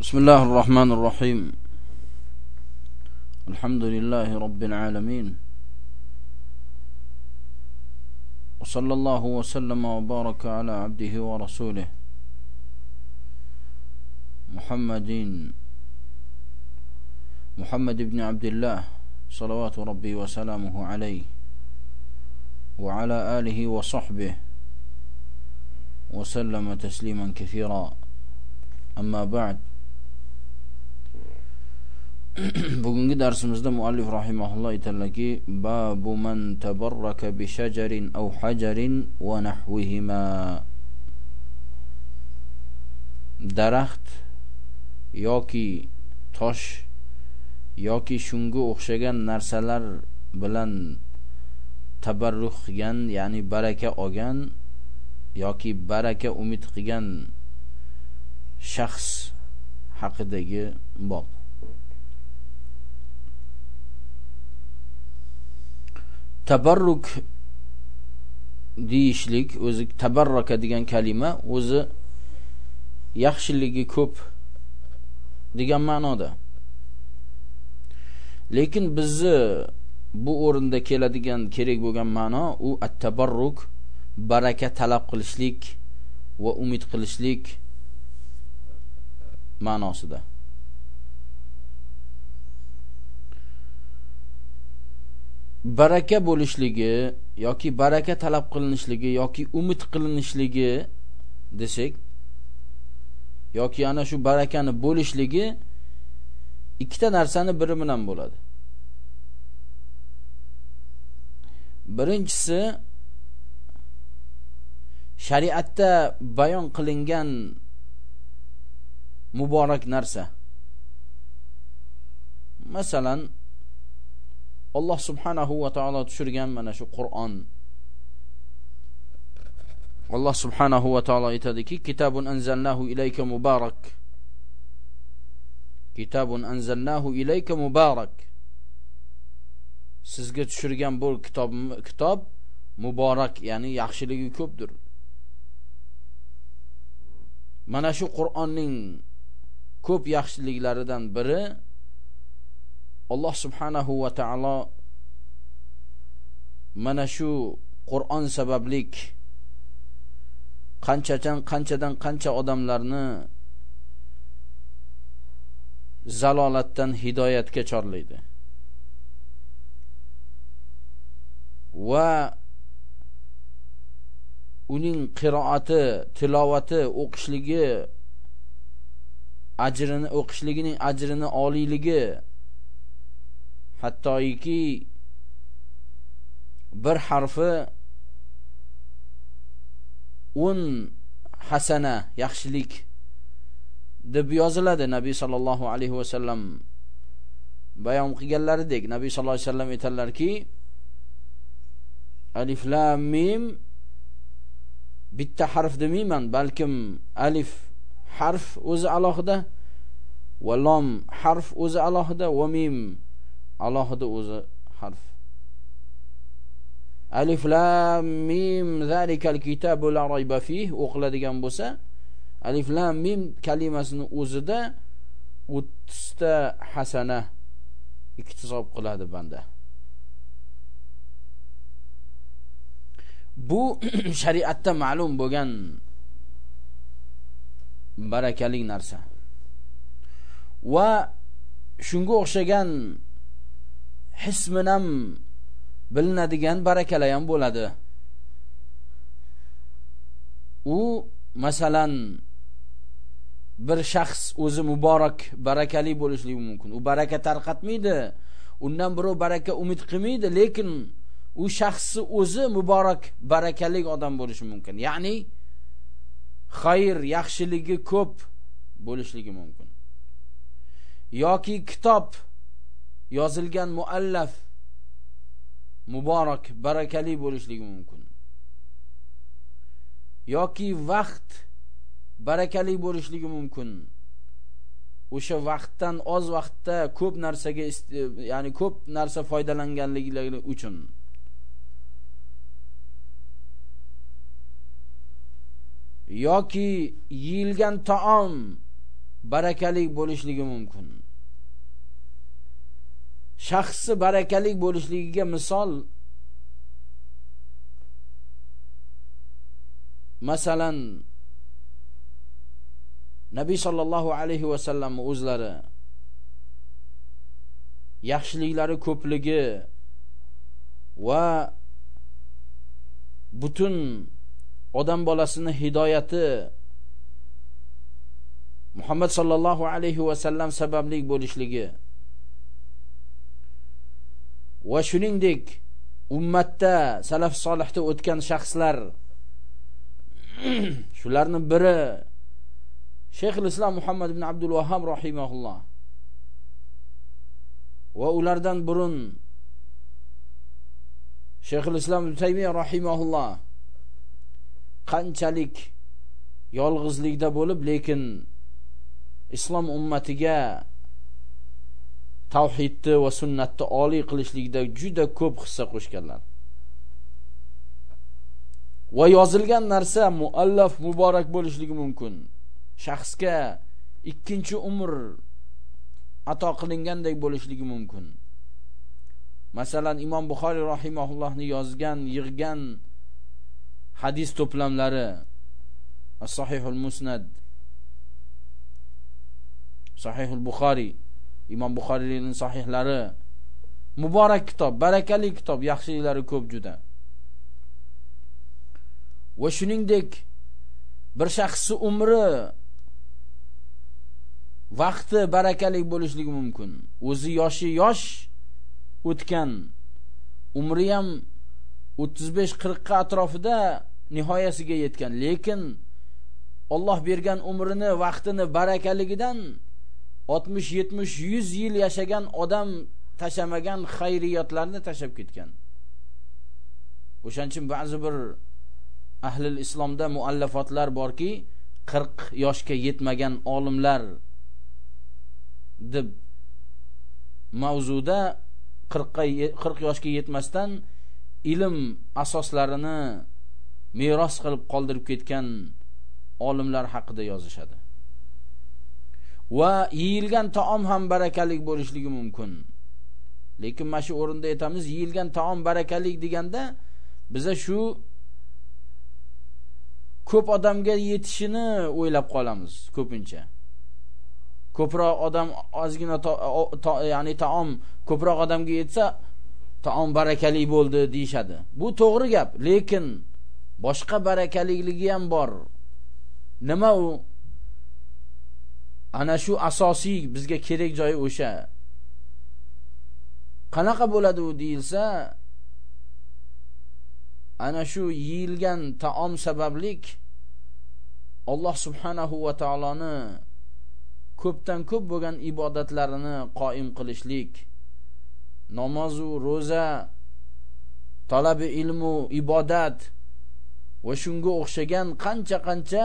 بسم الله الرحمن الرحيم. الحمد لله رب العالمين. وصلى الله وسلم وبارك على عبده ورسوله محمد محمد بن عبد الله صلوات ربي وسلامه عليه وعلى آله وصحبه وسلم تسليما كثيرا. أما بعد bugungi darsimizda muallif rahimahulloh aytadilarki babu man tabarraka bi shajarin aw hajarin va nahwihima. Daraxt yoki tosh yoki shunga o'xshagan narsalar bilan tabarruh qilgan ya'ni baraka olgan yoki baraka umid qilgan shaxs haqidagi bob tabarruk deyishlik o'zi tabarraka degan kalima o'zi yaxshiligi ko'p degan ma'noda. Lekin bizni bu o'rinda keladigan kerak bo'lgan ma'no u at-tabarruk baraka talab qilishlik va umid qilishlik ma'nosida. Baraka bo'lishligi yoki baraka talab qilinishligi yoki umid qilinishligi desak yoki ana shu barakani bo'lishligi ikkita narsani biri bilan bo'ladi. Birinchisi shariatda bayon qilingan muborak narsa. Masalan alloh subhanahu va taolo tushirgan mana shu qur'on alloh subhanahu va taolo aytadiki kitabun anzalnahu ilayka mubarak." kitabun anzalnahu ilayka mubarak. sizga tushirgan bu kitob kitob muborak ya'ni yaxshiligi ko'pdir mana shu qur'onning ko'p yaxshiliklaridan biri alloh subhanahu va taolo mana shu qur'on sabablik qanchadan qanchadan qancha odamlarni zalolatdan hidoyatga chorlaydi. Va uning qiroati tilovati o'qishligi ajrini o'qishligining ajrini oliyligi hattoiki bir harfi 10 hasana yaxshilik deb yoziladi nabiy sollallohu alayhi vasallam bayon qilganlaridek nabiy sallallohu alayhi vasallam aytadilarki alif lam mim bitta harf demayman balkim alif harf o'zi alohida va lom harf o'zi alohida va mim alohida o'zi harf. Alif lam mim zalikal kitabu la rayba fih o'qiladigan bo'lsa alif lam mim kalimasini o'zida 30 ta hasana iktisob qiladi banda. Bu shariatda ma'lum bo'lgan barakali narsa. Va shunga o'xshagan his bilan bilinadigan barakalar ham bo'ladi. U masalan bir shaxs o'zi muborak barakali bo'lishligi mumkin. U baraka tarqatmaydi undan birov baraka umid qilmaydi lekin u shaxsni o'zi muborak barakali odam bo'lishi mumkin. Ya'ni xayr yaxshiligi ko'p bo'lishligi mumkin. Yoki kitob yozilgan muallaf muborak barakali bo'lishligi mumkin. Yoki vaqt barakali bo'lishligi mumkin. O'sha vaqtdan oz vaqtda ko'p narsaga ya'ni ko'p narsa foydalanganliklari uchun. Yoki yeyilgan taom barakali bo'lishligi mumkin. Shaxsi barakalik bo'lishligiga misol masalan nabiy sollallohu alayhi vasallam o'zlari yaxshiliklari ko'pligi va butun odam bolasini hidoyati Muhammad sallallohu alayhi va sallam sababli bo'lishligi va shuningdek ummatda salaf solihda o'tgan shaxslar shularni biri Shayxul Islom Muhammad ibn Abdul Wahhab rahimahulloh. Va ulardan burun Shayxul Islom ibn Taymiya rahimahulloh qanchalik yolg'izlikda bo'lib lekin islom ummatiga tavhidni va sunnatni oliy qilishlikda juda ko'p hissa qo'shganlar. Va yozilgan narsa muallaf muborak bo'lishligi mumkin. Shaxsga ikkinchi umr ato qilingandek bo'lishligi mumkin. Masalan imom buxoriy rahimahullohni yozgan yig'gan hadis to'plamlari as-sahihul musnad sahihul buxoriy imom buxoriyning sahihlari muborak kitob barakali kitob yaxshiliklari ko'p juda. Va shuningdek bir shaxsni umri vaqti barakali bo'lishligi mumkin. O'zi yoshi yosh o'tgan umri ham 35-40 ga atrofida nihoyasiga yetgan. Lekin Alloh bergan umrini vaqtini barakaligidan 60 70 100 yil yashagan odam tashamagan xayriyatlarni tashab ketgan. O'shaning uchun ba'zi bir ahlil islomda muallafotlar borki 40 yoshga yetmagan olimlar deb mavzuda 40 40 yoshga yetmasdan ilm asoslarini meros qilib qoldirib ketgan olimlar haqida yozishadi. Va yeyilgan taom ham barakali bo'lishligi mumkin. Lekin mana shu o'rinda aytamiz yeyilgan taom barakali deganda biza shu ko'p odamga yetishini o'ylab qolamiz ko'pincha. Ko'proq odam ozgina ya'ni taom ko'proq odamga yetsa taom barakali bo'ldi deyishadi. Bu to'g'ri gap lekin boshqa barakalikligi ham bor. Nima u? Ana shu asosiy bizga kerak joyi o'sha. Qanaqa bo'ladi u deyilsa ana shu yeyilgan taom sabablik Alloh subhanahu va taoloni ko'pdan ko'p bo'lgan ibodatlarini qoim qilishlik namozu ro'za talabi ilmu ibodat va shunga o'xshagan qancha qancha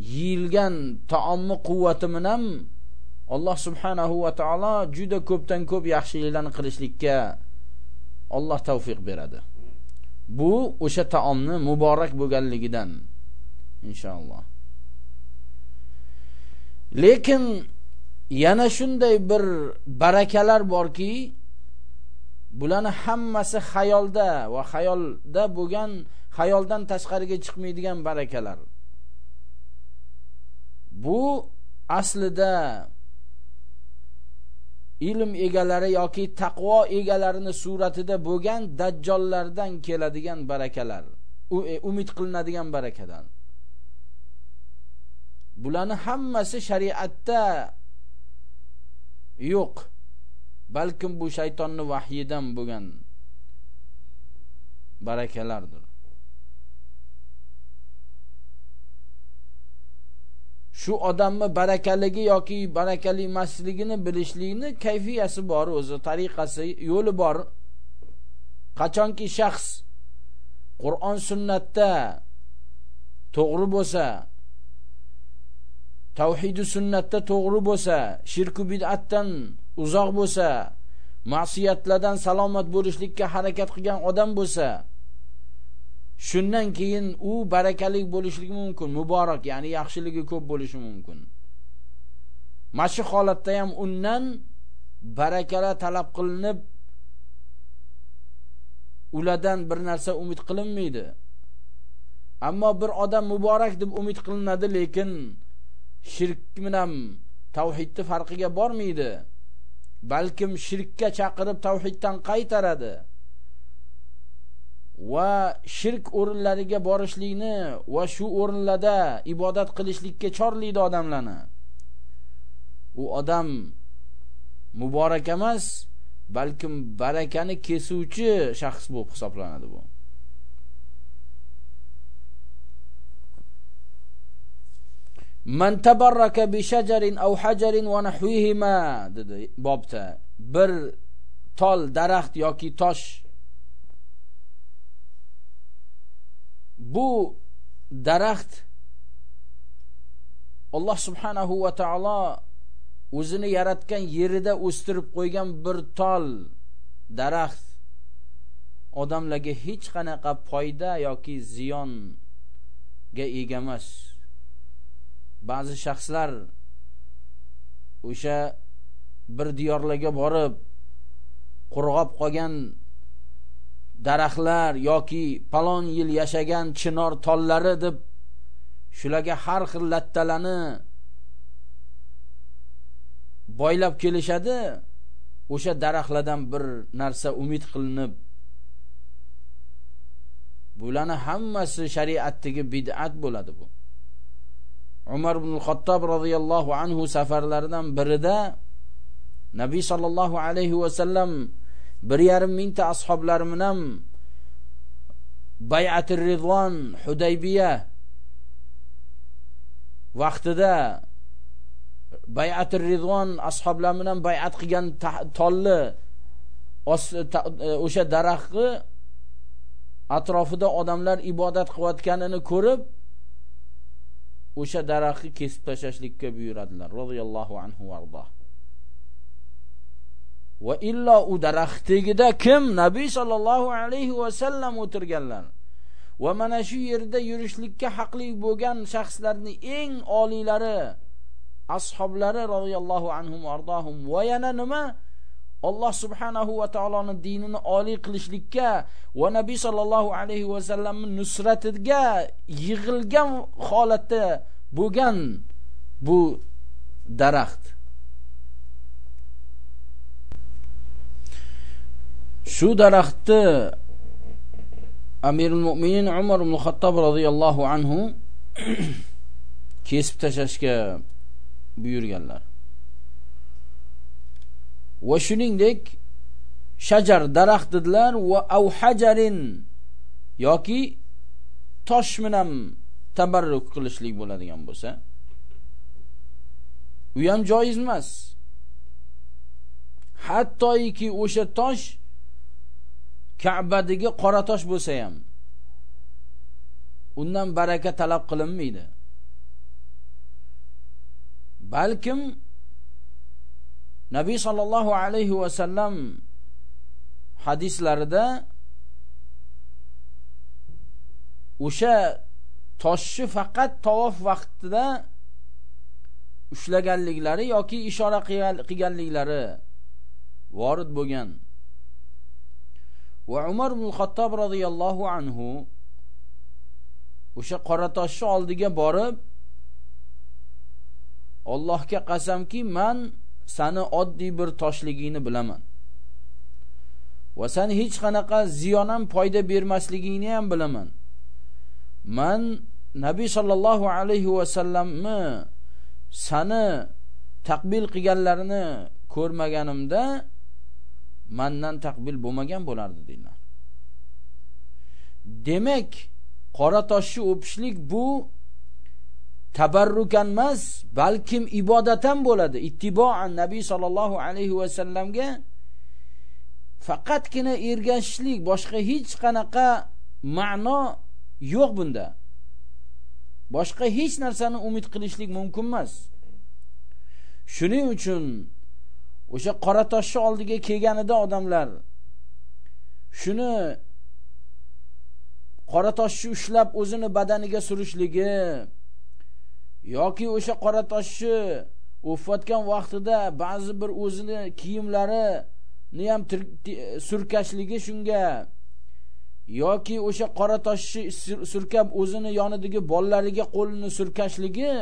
yeyilgan taomni quvvati bilan Alloh subhanahu va taolo juda ko'pdan ko'p yaxshiliklarni qilishlikka Alloh tavfiq beradi. Bu o'sha taomni muborak bo'lganligidan inshaalloh. Lekin yana shunday bir barakalar borki, bularni hammasi xayolda va xayolda bo'lgan, xayoldan tashqariga chiqmaydigan barakalar. Bu aslida ilm egalari yoki taqvo egalarini suratida bo'lgan dajjollardan keladigan barakalar u e, umid qilinadigan barakadan. Bularni hammasi shariatda yo'q balkim bu shaytonni vahyidan bo'lgan barakalardir. Shu odamni barakaligi yoki barakali emasligini bilishlikni kayfiyasi bor o'zi tariqasi yo'li bor. Qachonki shaxs Qur'on sunnatda to'g'ri bo'lsa tavhidi sunnatda to'g'ri bo'lsa shirku bid'atdan uzoq bo'lsa ma'siyatlardan salomat bo'lishlikka harakat qilgan odam bo'lsa shundan keyin u barakalik bo'lishligi mumkin muborak ya'ni yaxshiligi ko'p bo'lishi mumkin. Mana shu holatda ham undan barakalar talab qilinib ulardan bir narsa umid qilinmaydi. Ammo bir odam muborak deb umid qilinadi lekin shirk bilan tavhidni farqiga bormaydi. Balkim shirkka chaqirib tavhiddan qaytaradi. Va shirk o'rinlariga borishlikni va shu o'rinlarda ibodat qilishlikka chorlaydi odamlarni. U odam muborak emas balkim barakani kesuvchi shaxs bo'lib hisoblanadi bu. Man tabarraka bi shajarin aw hajarin wa nahwihima dedi bobda bir tol daraxt yoki tosh bu daraxt Alloh subhanahu va taolo o'zini yaratgan yerida o'stirib qo'ygan bir tol daraxt odamlarga hech qanaqa foyda yoki ziyonga ega emas. Ba'zi shaxslar o'sha bir diyorlarga borib qurg'ab qolgan daraxtlar yoki palon yil yashagan chinor tollari deb shularga har xil lattalarni boylab kelishadi o'sha daraxtlardan bir narsa umid qilinib bularni hammasi shariatdagi bid'at bo'ladi bu. Umar ibn xattob roziyallohu anhu safarlaridan birida nabiy sollallohu alayhi vasallam bir yarim mingta ashoblarimni ham bayatir ridvon hudaybiya vaqtida bayatir ridvon ashoblar bilan bayat qilgan tolli e, o'sha daraxtni atrofida odamlar ibodat qilayotganini ko'rib o'sha daraxtni kesib tashlashlikka buyuradilar. Roziyallohu anhu ardoh. Va illo u daraxt tagida kim? Nabiy sollallohu alayhi vasallam o'tirganlar. Va mana shu yerda yurishlikka haqli bo'lgan shaxslarning eng oliylari ashoblari roziyallohu anhum ardohum va yana nima? Alloh subhanahu va taoloning dinini oliy qilishlikka va Nabiy sallallohu alayhi va sallamning nusratiga yig'ilgan holatda bo'lgan bu daraxt. Shu daraxtni Amirul Mu'minin Umar ibn Xattob roziyallohu anhu kesib tashlashga buyurganlar. va shuningdek shajar daraxt dedilar va av hajarin yoki tosh bilan tabarruk qilishlik bo'ladigan bo'lsa u ham joiz emas hattoki o'sha tosh Ka'badagi qora tosh bo'lsa ham undan baraka talab qilinmaydi balkim Nabiy sallallohu alayhi va sallam hadislarida o'sha toshni faqat tavof vaqtida ushlaganliklari yoki ishora qilganliklari vorid bo'lgan. Va Umar ibn Xattob roziyallohu anhu o'sha qoratoshni oldiga borib Allohga qasamki, man sani oddiy bir toshligingni bilaman. Va sen hech qanaqa ziyon ham foyda bermasligingni ham bilaman. Man nabiy sollallohu alayhi vasallamni sani taqbil qilganlarini ko'rmaganimda mandan taqbil bo'lmagan bo'lardi deydilar demak qora toshni o'pishlik bu tabarrukan emas balkim ibodat bo'ladi. Ittiboan nabiy sollallohu alayhi vasallamga faqatgina ergashishlik boshqa hech qanaqa ma'no yo'q bunda. Boshqa hech narsani umid qilishlik mumkin emas. Shuning uchun o'sha qora toshni oldiga kelganida odamlar shuni qora toshni ushlab o'zini badaniga surishligi yoki o'sha qora toshni o'fatgan vaqtida ba'zi bir o'zini kiyimlarini ham surkashligi shunga yoki o'sha qora toshni surkab o'zini yonidagi bolalariga qo'lini surkashligi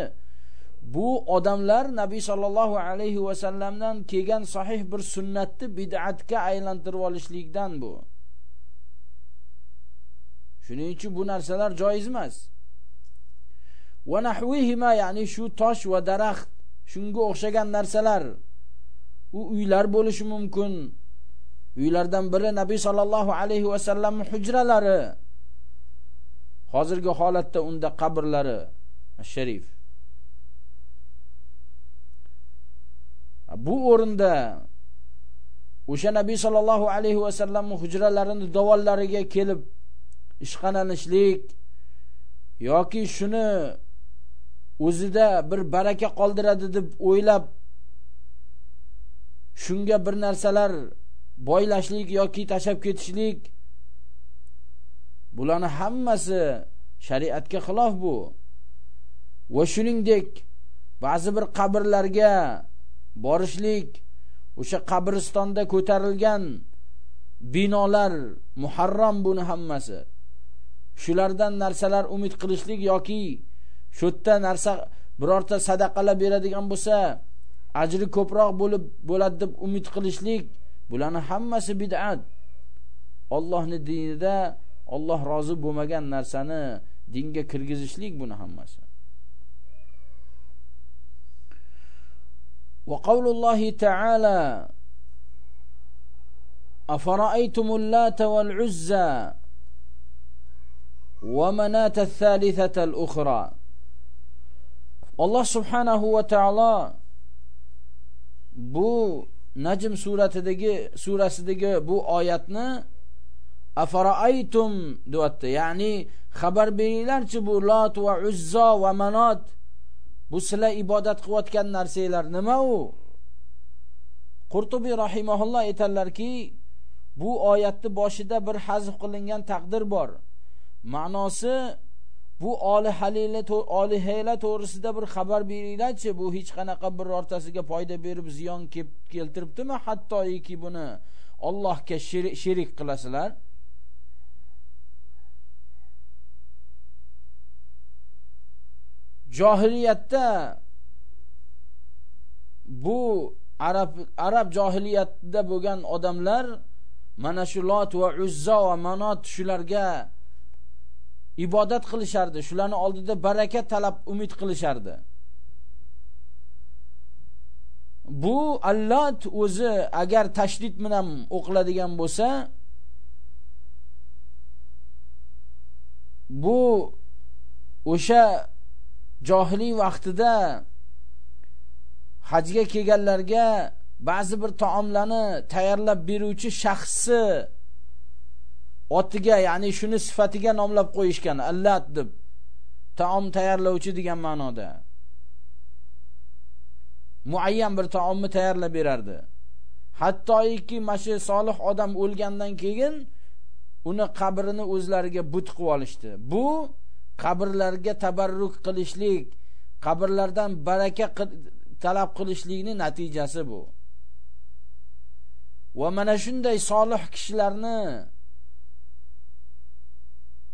bu odamlar nabiy sollallohu alayhi vasallamdan kelgan sahih bir sunnatni bid'atga aylantirib olishlikdan bu. Shuning uchun bu narsalar joiz emas. Va nahvihima ya'ni shu tosh va daraxt shunga o'xshagan narsalar. U uylar bo'lishi mumkin. Uylardan biri nabiy sollallohu alayhi vasallamni hujralari. Hozirgi holatda unda qabrlari. Sharif bu o'rinda o'sha nabiy sollallohu alayhi vasallam hujralarini davollariga kelib ishqalanishlik yoki shuni o'zida bir baraka qoldiradi deb o'ylab shunga bir narsalar boylashlik yoki tashlab ketishlik bularni hammasi shariatga xilof bu. Va shuningdek ba'zi bir qabrlarga borishlik o'sha qabristonda ko'tarilgan binolar muharram buni hammasi. Shulardan narsalar umid qilishlik yoki shu yerda narsa birorta sadaqalar beradigan bo'lsa ajri ko'proq bo'lib bo'ladi deb umid qilishlik bularni hammasi bid'at. Allohning dinida Alloh rozi bo'lmagan narsani dinga kirgizishlik buni hammasi. وقول الله تعالى أفرأيتم اللات والعزى ومناة الثالثة الأخرى الله سبحانه وتعالى bu najm suratidagi surasidagi bu oyatni afaraaytum deyapti ya'ni xabar beringlarchi bu lot va uzzo va manot bu sizlar ibodat qilayotgan narsanglar nima u? Qurtubiy rahimaulloh aytadilarki bu oyatni boshida bir hazf qilingan taqdir bor. Ma'nosi bu olihalila olihayla to'g'risida bir xabar beringlarchi bu hech qanaqa birortasiga foyda berib ziyon keltiribdimi? Hattoiki buni Allohga sherik qilasizlar. Johiliyatda bu arab arab johiliyatida bo'lgan odamlar mana shu lot va uzzo va manot shularga ibodat qilishardi. Shularni oldida baraka talab umid qilishardi. Bu allat o'zi agar tashdid bilan o'qiladigan bo'lsa bu o'sha johiliy vaqtida hajga kelganlarga ba'zi bir taomlarni tayyorlab beruvchi shaxsi otiga ya'ni shuni sifatiga nomlab qo'yishgan allat deb taom tayyorlovchi degan ma'noda. Muayyan bir taomni tayyorlab berardi. Hattoiki mana shu solih odam o'lgandan keyin uni qabrini o'zlariga but qilib olishdi. Bu qabrlarga tabarruk qilishlik qabrlardan baraka talab qilishlikni natijasi bu. Va mana shunday solih kishilarni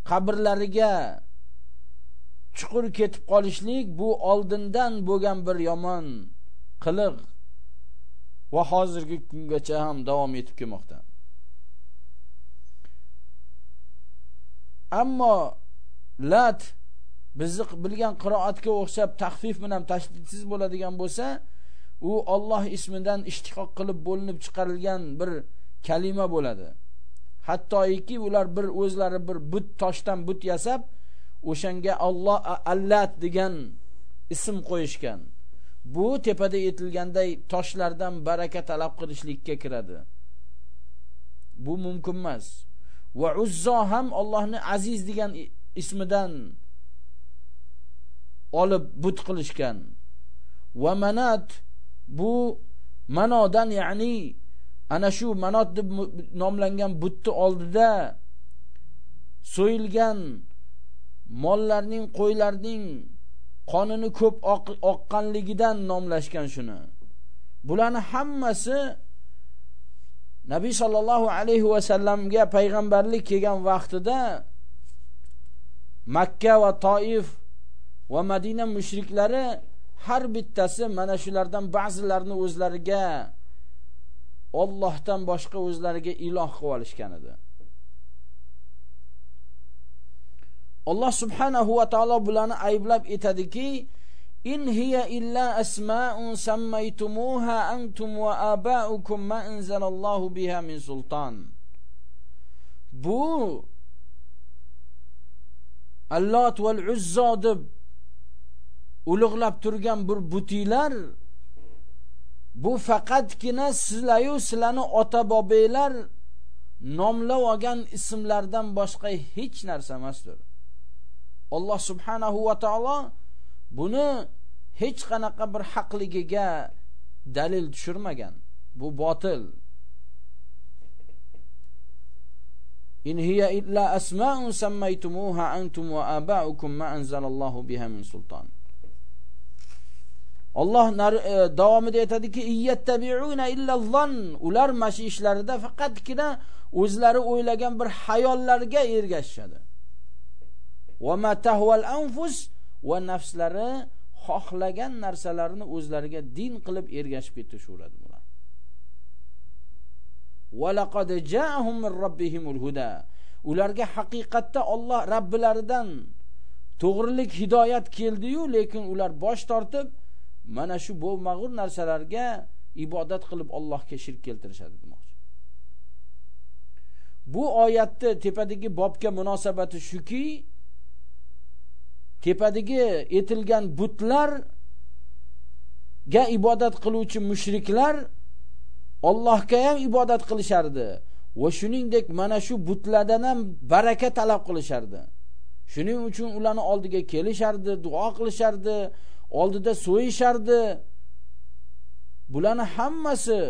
qabrlariga chuqur ketib qolishlik bu oldindan bo'lgan bir yomon qiliq va hozirgi kungacha ham davom etib kelmoqda. Ammo lat bizni bilgan qiroatga o'xshab taxfif bilan tashdidsiz bo'ladigan bo'lsa u Alloh ismidan ishtiqoq qilib bo'linib chiqarilgan bir kalima bo'ladi. Hattoiki ular bir o'zlari bir but toshdan but yasab o'shanga Alloh allat degan ism qo'yishgan. Bu tepada aytilganday toshlardan baraka talab qilishlikka kiradi. Bu mumkin emas. Va uzzo ham Allohni aziz degan ismidan olib but qilishgan. Va manat bu manodan ya'ni ana shu manot deb nomlangan butni oldida so'yilgan mollarning qo'ylarning qonini ko'p oqqanligidan nomlashgan shuni. Bularni hammasi nabiy sollallohu alayhi vasallamga payg'ambarlik kelgan vaqtida makka va toif va madina mushriklari har bittasi mana shulardan ba'zilarini o'zlariga Allohdan boshqa o'zlariga iloh qilib olishgan edi Alloh subhanahu va taolo bularni ayblab aytadiki in hiya illa asma'un sammaytumuha antum va aba'ukum ma anzalallohu biha min sulton. bu Allot val Uzzo deb ulug'lab turgan bir butilar bu faqatgina sizlayu sizlarni ota bobanglar nomlab olgan ismlardan boshqa hech narsa emasdir. Alloh subhanahu va taolo buni hech qanaqa bir haqligiga dalil tushirmagan. Bu botil. In hiya illa asma'un sammaytumuha antum wa aba'ukum ma anzalallohu biha min sulton Alloh e, davomida aytadiki iyattabi'una illa zon ular mashi ishlarida faqatgina o'zlari o'ylagan bir hayollarga ergashishadi. Va ma tahwal anfus? Va nafslari xohlagan narsalarini o'zlariga din qilib ergashib ketishaveradi وَلَقَدْ جَاءَهُمْ مِنْ رَبِّهِمُ الْهُدَى. Ularga haqiqatda Alloh Rabbilaridan to'g'rilik hidoyat keldi-yu lekin ular bosh tortib mana shu bo'lmag'ur narsalarga ibodat qilib Allohga shirk keltirishadi demoqchi. Bu oyatni tepadagi bobga munosabati shuki tepadagi etilgan butlar ga ibodat qiluvchi mushriklar Allohga ham ibodat qilishardi. Va shuningdek mana shu butlardan ham baraka talab qilishardi. Shuning uchun ularni oldiga kelishardi duo qilishardi oldida so'yishardi. Bularni hammasi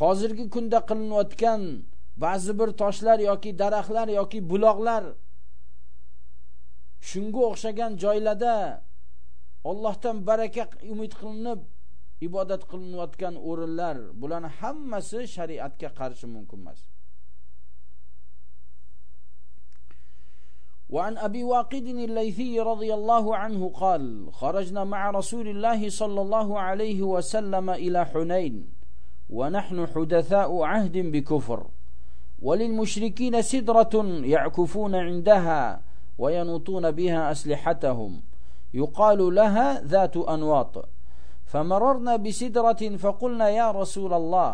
hozirgi kunda qilinayotgan ba'zi bir toshlar yoki daraxtlar yoki buloqlar shunga o'xshagan joylarda Allohdan baraka umid qilinib ibodat qilinayotgan o'rinlar bularni hammasi shariatga qarshi mumkin emas. وعن أبي واقد الليثي رضي الله عنه قال خرجنا مع رسول الله صلى الله عليه وسلم إلى حنين ونحن حدثاء عهد بكفر وللمشركين سدرة يعكفون عندها وينوطون بها أسلحتهم يقال لها ذات أنواط فمررنا بسدرة فقلنا يا رسول الله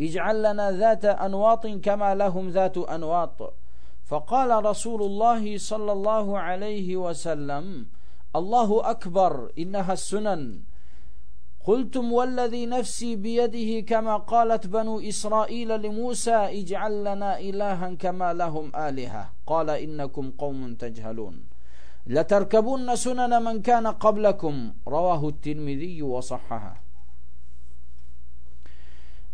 اجعل لنا ذات أنواط كما لهم ذات أنواط. فقال رسول الله صلى الله عليه وسلم الله أكبر إنها السنن. قلتم والذي نفسي بيده كما قالت بنو إسرائيل لموسى اجعل لنا إلها كما لهم آلهة. قال إنكم قوم تجهلون. لتركبن سنن من كان قبلكم رواه الترمذي وصححه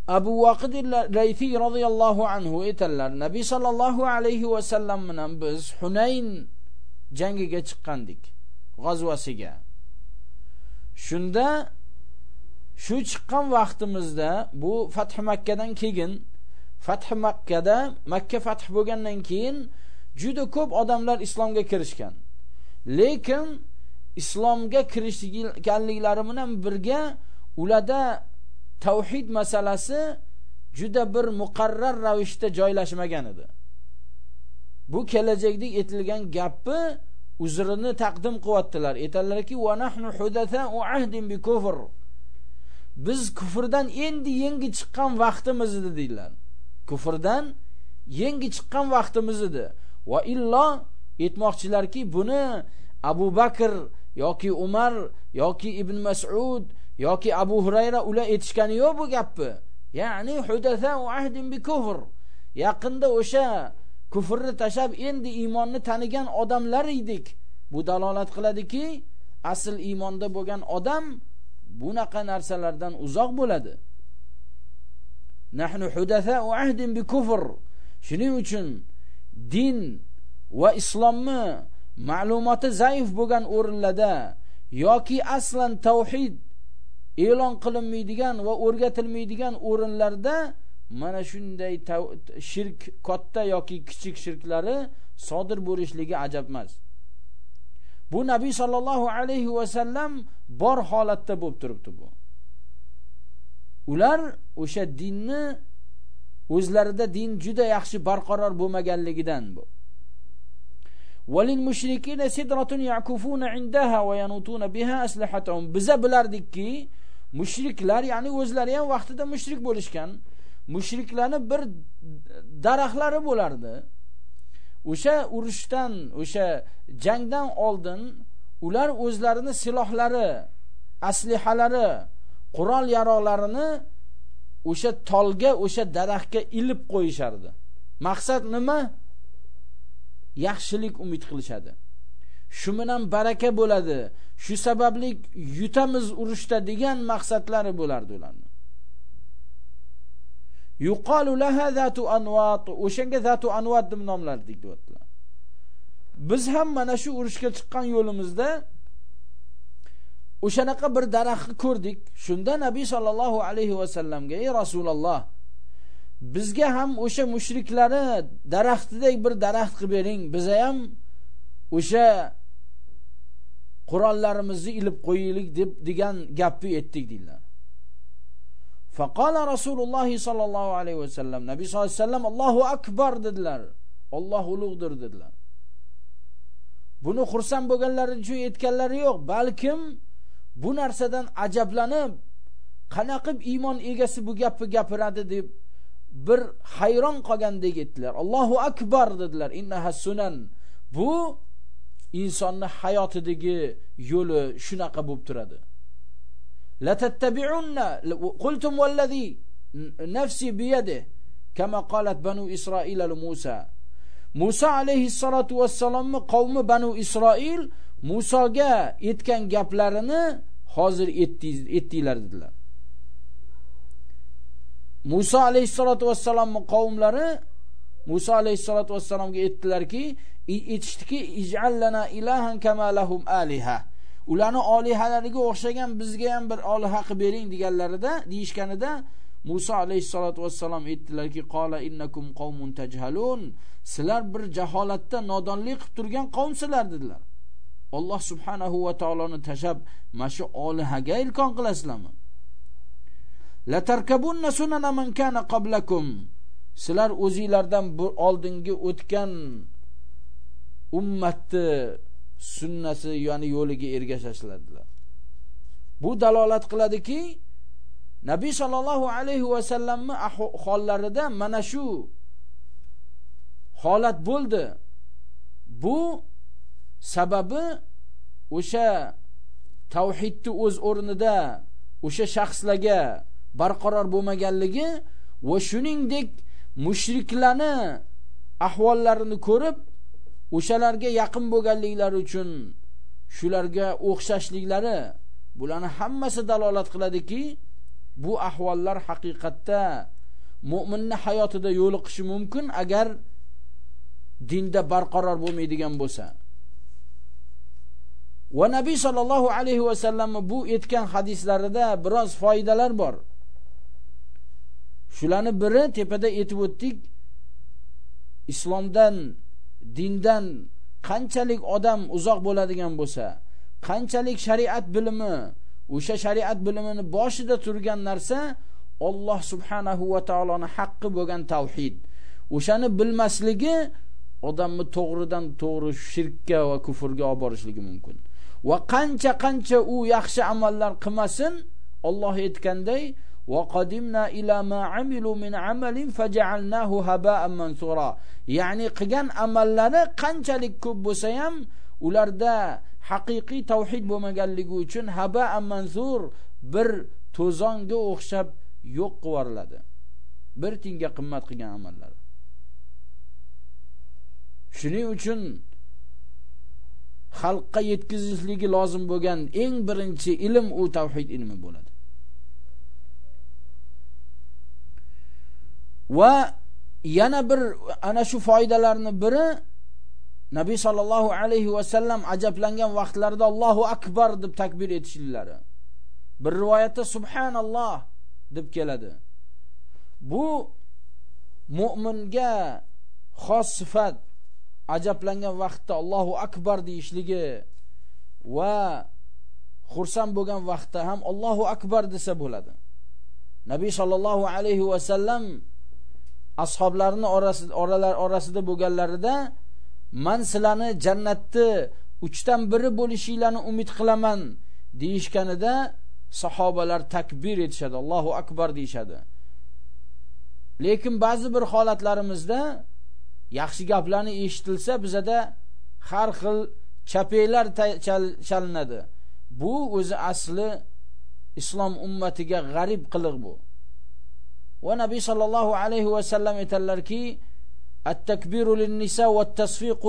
abu vaqid layfiy roziyallohu anhu aytadilar nabiy sollallohu alayhi vasallam bilan biz hunayn jangiga chiqqandik g'azvasiga shunda shu chiqqan vaqtimizda bu fath makkadan keyin fath makkada makka fath bo'lgandan keyin juda ko'p odamlar islomga kirishgan Lekin islomga kirishganliklari bilan birga ularda tavhid masalasi juda bir muqarrar ravishda joylashmagan edi. Bu kelajakda aytilgan gapni uzrini taqdim qilyaptilar aytadilarki va nahnu hudatha ahdin bi kufr. Biz kufrdan endi yangi chiqqan vaqtimiz edi deydilar kufrdan yangi chiqqan vaqtimiz edi. Va illo aytmoqchilarki buni abu bakr yoki umar yoki ibn mas'ud yoki Abu Hurayra ular aytishgani yo'q bu gapni. Ya'ni hudatha ahdin bi kufr. Yaqinda o'sha kufrni tashab endi iymonni tanigan odamlar edik. Bu dalolat qiladiki, asl iymonda bo'lgan odam bunaqa narsalardan uzoq bo'ladi. Nahnu hudatha ahdin bi kufr. Shuning uchun din va islomni ma'lumoti zaif bo'lgan o'rinlarda yoki aslan tavhid e'lon qilinmaydigan va o'rgatilmaydigan o'rinlarda mana shunday shirk katta yoki kichik shirklari sodir bo'lishligi ajab emas. Bu nabiy sallallohu alayhi va sallam bor holatda bo'lib turibdi bu. Ular o'sha dinni o'zlarida din juda yaxshi barqaror bo'lmaganligidan bu. وللمشركين سدرة يعكفون عندها وينوتون بها أسلحتهم biza bilardikki mushriklar ya'ni o'zlari ham vaqtida mushrik bo'lishgan mushriklarni bir daraxtlari bo'lardi o'sha urushdan o'sha jangdan oldin ular o'zlarini silohlari aslihalari qurol yaroqlarini o'sha tolga o'sha daraxtga ilib qo'yishardi maqsad nima yaxshilik umid qilishadi. Shu bilan baraka bo'ladi. Shu sababli yutamiz urushda degan maqsadlari bo'lardi ularni. Yuqalu laha zatu anvat o'shanga zatu anvat deb nomlardik deyaptilar. Biz ham mana shu urushga chiqqan yo'limizda o'shanaqa bir daraxtni ko'rdik. Shunda nabiy sollallohu alayhi vasallamga ey rasululloh bizga ham o'sha mushriklari daraxtidek bir daraxt qilib bering. Biza ham o'sha qurollarimizni ilib qo'yaylik deb degan gapni aytdik deydilar. Faqala rasululloh sollallohu alayhi vasallam nabiy sallallohu alayhi vasallam allohu akbar dedilar. Olloh ulug'dir dedilar. Buni xursand bo'lganlari uchun aytganlari yo'q balkim bu narsadan ajablanib qanaqib iymon egasi bu gapni gapiradi deb bir hayron qolgandek etdilar allohu akbar dedilar. Innaha sunan. Bu insonni hayotidagi yo'li shunaqa bo'lib turadi. Latattabi'unna qultum vallazi nafsi biyadihi kama qalat banu isroil musa. Muso alayhissalatu vassalomni qavmi banu isroil musoga aytgan gaplarini hozir etdinglar dedilar. Musa alayhissalotu vasallamning qavmlari Musa alayhissalotu vassalomga aytdilarki aytishdiki ijallana ilahan kama lahum aliha. Ularni olihalariga o'xshagan bizga ham bir oliha qilib bering deganlarida deyishganida Musa alayhissalotu vassalom aytdilarki qola innakum qawmun tajhalun. Sizlar bir jaholatda nodonlik qilib turgan qavmsizlar dedilar. Alloh subhanahu va taoloni tashab mashu olihaga ilkon qilasizlarmi? La tarkabunna sunana man kana qablakum. Sizlar o'zinglardan oldingi o'tgan ummatni sunnasi ya'ni yo'liga ergashasizlar. Bu dalolat qiladiki nabiy sallallohu alayhi va sallamning hollarida mana shu holat bo'ldi. Bu sababi o'sha tauhidni o'z o'rnida o'sha shaxslarga barqaror bo'lmaganligi va shuningdek mushriklarni ahvollarini ko'rib o'shalarga yaqin bo'lganliklari uchun shularga o'xshashliklari bularni hammasi dalolat qiladiki bu ahvollar haqiqatda mo'minni hayotida yo'liqishi mumkin agar dinda barqaror bo'lmaydigan bo'lsa. Va nabiy sollallohu alayhi vasallam bu aytgan hadislarida biroz foydalar bor. Shularni biri tepada aytib o'tdik. Islomdan dindan qanchalik odam uzoq bo'ladigan bo'lsa qanchalik shariat bilimi o'sha shariat bilimini boshida turgan narsa Alloh subhanahu va taoloni haqqi bo'lgan tavhid. O'shani bilmasligi odamni to'g'ridan to'g'ri shirkka va kufrga olib borishligi mumkin. Va qancha qancha u yaxshi amallar qilmasin Alloh aytganday وقدمنا إلى ما عملوا من عمل فجعلناه هباء منثورا ya'ni qilgan amallari qanchalik ko'p bo'lsa ham ularda haqiqiy tavhid bo'lmaganligi uchun haba mansur bir to'zonga o'xshab yo'q qilib yuboriladi bir tiyinga qimmat qilgan amallar shuning uchun xalqqa yetkazishligi lozim bo'lgan eng birinchi ilm u tavhid ilmi bo'ladi Va yana bir ana shu foydalarni biri nabiy sallallohu alayhi va sallam ajablangan vaqtlarida Allohu akbar deb takbir etishlari. Bir rivoyatda subhanalloh deb keladi. Bu mu'minga xos sifat ajablangan vaqtda Allohu akbar deyishligi va xursand bo'lgan vaqtda ham Allohu akbar desa bo'ladi. Nabiy sallallohu alayhi va sallam ashoblarini oralar orasida bo'lganlarida man sizlarni jannatni uchdan biri bo'lishinglarni umid qilaman deyishganida sahobalar takbir etishadi. Allohu akbar deyishadi. Lekin ba'zi bir holatlarimizda yaxshi gaplarni eshitilsa bizada har xil chapeylar chalinadi. Bu o'zi asli islom ummatiga g'arib qiliq bu. va nabiy sollallohu alayhi vasallam aytadilarki التكبير للنساء والتصفيق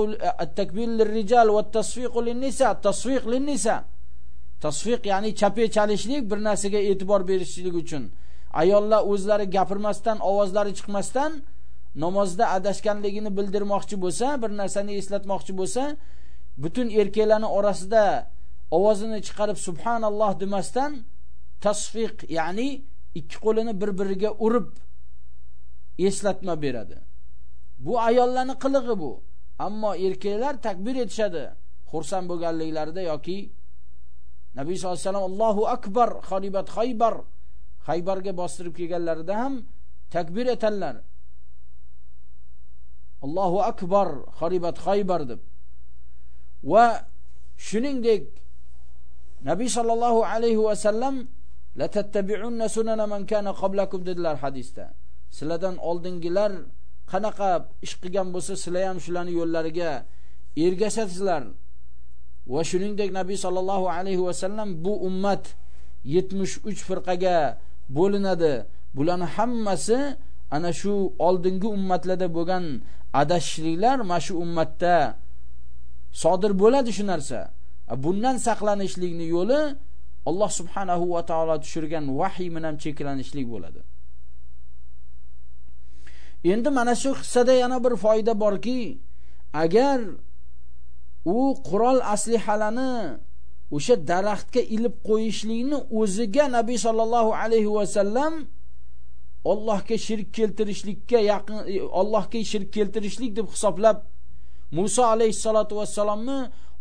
التكبير للرجال والتصفيق للنساء تصفيق للنساء tasfiq ya'ni chape chalishlik bir narsaga e'tibor berishlik uchun ayollar o'zlari gapirmasdan ovozlari chiqmasdan namozda adashganligini bildirmoqchi bo'lsa bir narsani eslatmoqchi bo'lsa butun erkaklarning orasida ovozini chiqarib subhanalloh demasdan tasfiq ya'ni ikki qo'lini bir biriga urib eslatma beradi. Bu ayollarning qilig'i bu. Ammo erkaklar takbir etishadi. Xursand bo'lganliklarida yoki nabiy sollallohu alayhi vasallam allohu akbar xolibat haybar haybarga bostirib kelganlarida ham takbir etadilar allohu akbar xoribat haybar deb. Va shuningdek nabiy sollallohu alayhi vasallam la tattabi'unna sunana man kana qablakum dedilar hadisda. Sizlardan oldingilar qanaqa ish qilgan bo'lsa sizlar ham shularni yo'llariga ergashasizlar va shuningdek nabiy sollallohu alayhi vasallam bu ummat 73 firqaga bo'linadi. Bularni hammasi ana shu oldingi ummatlarda bo'lgan adashishliklar mana shu ummatda sodir bo'ladi shu narsa. Bundan saqlanishlikni yo'li Alloh subhanahu va taolo tushirgan vahiy bilan cheklanishlik bo'ladi. Endi mana shu hissada yana bir foyda borki agar u qurol aslihalarni o'sha daraxtga ilib qo'yishlikni o'ziga nabiy sollallohu alayhi va sallam Allohga shirk keltirishlikka yaqin Allohga shirk keltirishlik deb hisoblab Musa alayhisolatu vassalomni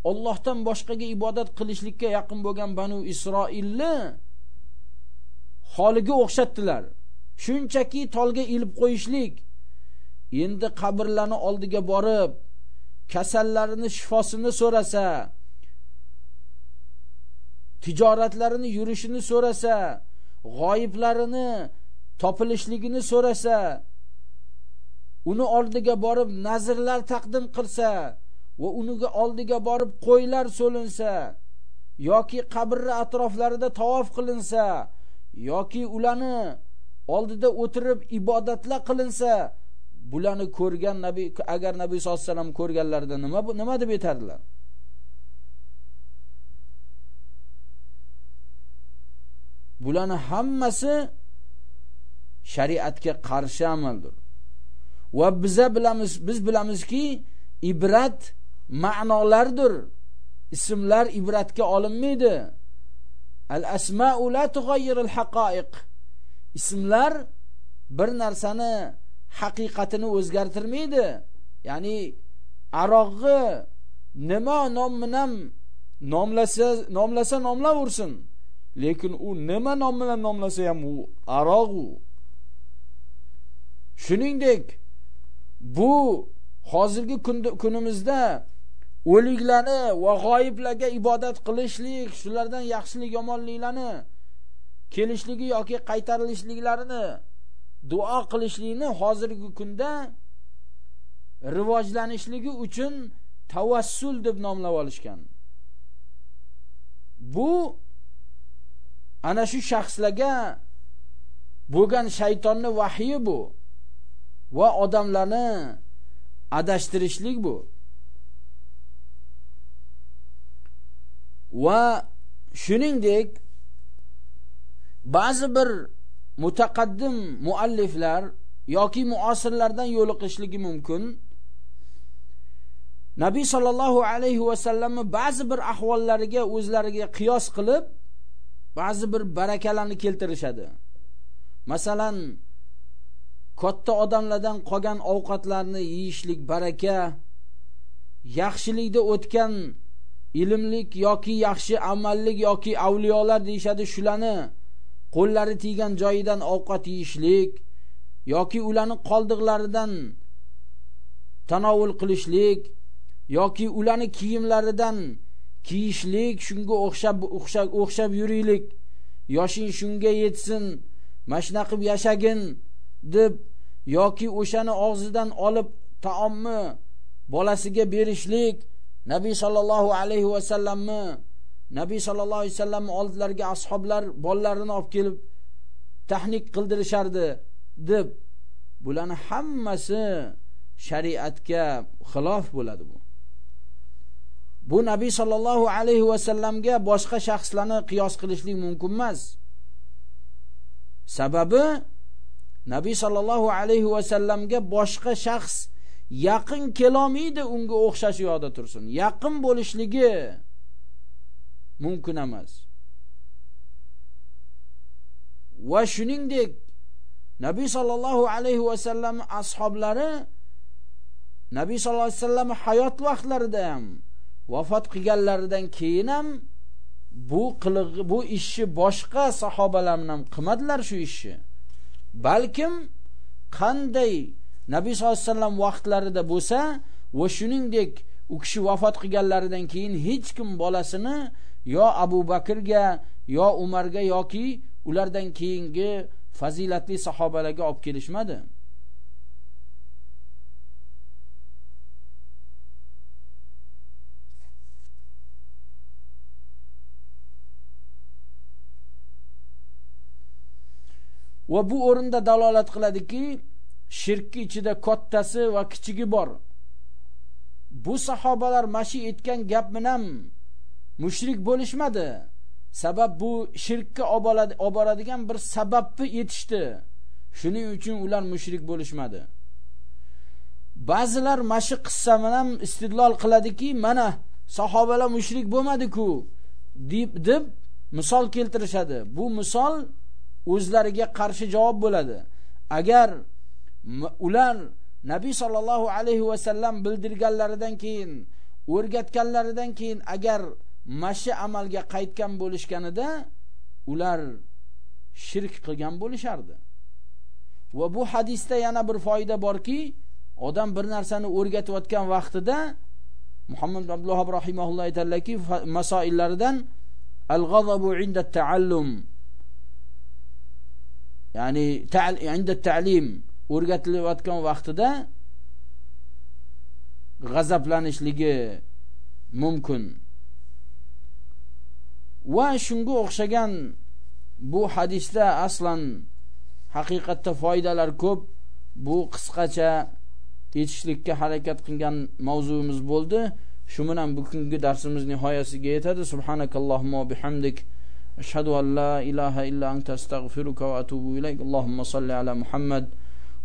Allohdan boshqaga ibodat qilishlikka yaqin bo'lgan Banu Isroilni holiga o'xshatdilar. Shunchaki tolga ilib qo'yishlik. Endi qabrlarni oldiga borib, kasallarini shifosini so'rasa, tijoratlarini yurishini so'rasa, g'oyiblarini topilishligini so'rasa, uni oldiga borib nazrlar taqdim qilsa va uniga oldiga borib qo'ylar so'linsa yoki qabrni atroflarida tavof qilinsa yoki ularni oldida o'tirib ibodatlar qilinsa bularni ko'rgan nabiy agar nabiy sollallohu alayhi vasallam ko'rganlarida nima nima deb aytardilar? Bularni hammasi shariatga qarshi amaldir. Va biza bilamiz biz bilamizki ibrat ma'nolardir. Ismlar ibratga olinmaydi. Al asma'u la tughayyirul haqa'iq ismlar bir narsani haqiqatini o'zgartirmaydi. Ya'ni aroqni nima nom bilan nomlasa nomlasa nomlaversin. Lekin u nima nom bilan nomlasa ham u aroq u shuningdek bu hozirgi kunimizda o'liklarni va g'oyiblarga ibodat qilishlik shulardan yaxshilik yomonliklarni kelishligi yoki qaytarilishliklarini duo qilishlikni hozirgi kunda rivojlanishligi uchun tavassul deb nomlab olishgan. Bu ana shu shaxslarga bo'lgan shaytonni vahyi bu va odamlarni adashtirishlik bu. Va shuningdek ba'zi bir mutaqaddim mualliflar yoki muasirlardan yo'liqishligi mumkin. Nabiy sollallohu alayhi vasallamni ba'zi bir ahvollariga o'zlariga qiyos qilib ba'zi bir barakalarni keltirishadi. Masalan katta odamlardan qolgan ovqatlarni yeyishlik baraka yaxshilikda o'tgan ilmlik yoki yaxshi amallik yoki avliyolar deyishadi shularni qo'llari tiygan joyidan ovqat yeyishlik yoki ularni qoldiqlaridan tanovul qilishlik yoki ularni kiyimlaridan kiyishlik shunga o'xshab o'xshab o'xshab yuraylik yoshing shunga yetsin mashina qilib yashagin deb yoki o'shani og'zidan olib taomni bolasiga berishlik nabiy sollallohu alayhi vasallamni nabiy sollallohu alayhi vasallam oldilariga ashoblar bolalarini olib kelib tahnik qildirishardi deb bularni hammasi shariatga xilof bo'ladi bu. Bu nabiy sollallohu alayhi vasallamga boshqa shaxslarni qiyos qilishlik mumkin emas. Sababi nabiy sollallohu alayhi vasallamga boshqa shaxs yaqin kelolmaydi unga o'xshash yoqda tursin. Yaqin bo'lishligi mumkin emas. Va shuningdek nabiy sollallohu alayhi vasallam ashoblari nabiy sallallohu alayhi vasallam hayot vaqtlarida ham vafot qilganlaridan keyin ham bu qilig'i bu ishni boshqa sahobalar ham qilmadilar shu ishni balkim qanday nabiy sollallohu alayhi vasallam vaqtlarida bo'lsa va shuningdek u kishi vafot qilganlaridan keyin hech kim bolasini yo abu bakrga yo umarga yoki ulardan keyingi fazilatli sahobalarga olib kelishmadi. Va bu o'rinda dalolat qiladiki shirki ichida kattasi va kichigi bor. Bu sahobalar mashi etgan gap bilan mushrik bo'lishmadi. Sabab bu shirkka olib boradigan bir sababni yetishdi. Shuning uchun ular mushrik bo'lishmadi. Ba'zilar mashi qissa bilan istidlol qiladiki mana sahobalar mushrik bo'lmadi-ku deb deb misol keltirishadi. Bu misol o'zlariga qarshi javob bo'ladi. Agar ular nabiy sollallohu alayhi vasallam bildirganlaridan keyin o'rgatganlaridan keyin agar mashi amalga qaytgan bo'lishganida ular shirk qilgan bo'lishardi. Va bu hadisda yana bir foyda borki odam bir narsani o'rgatayotgan vaqtida muhammad Abdullah rahimahulloh aytadilarki masoillaridan al g'azabu inda taallum ya'ni inda ta'lim o'rgatilayotgan vaqtida g'azablanishligi mumkin. Va shunga o'xshagan bu hadisda aslan haqiqatda foydalar ko'p. Bu qisqacha yetishlikka harakat qilgan mavzuimiz bo'ldi. Shu bilan bugungi darsimiz nihoyasiga yetadi. Subhanakallohumma bihamdik. Ashhadu an la ilaha illa anta astag'firuka va atubu ilayk. Allohumma solli ala muhammad.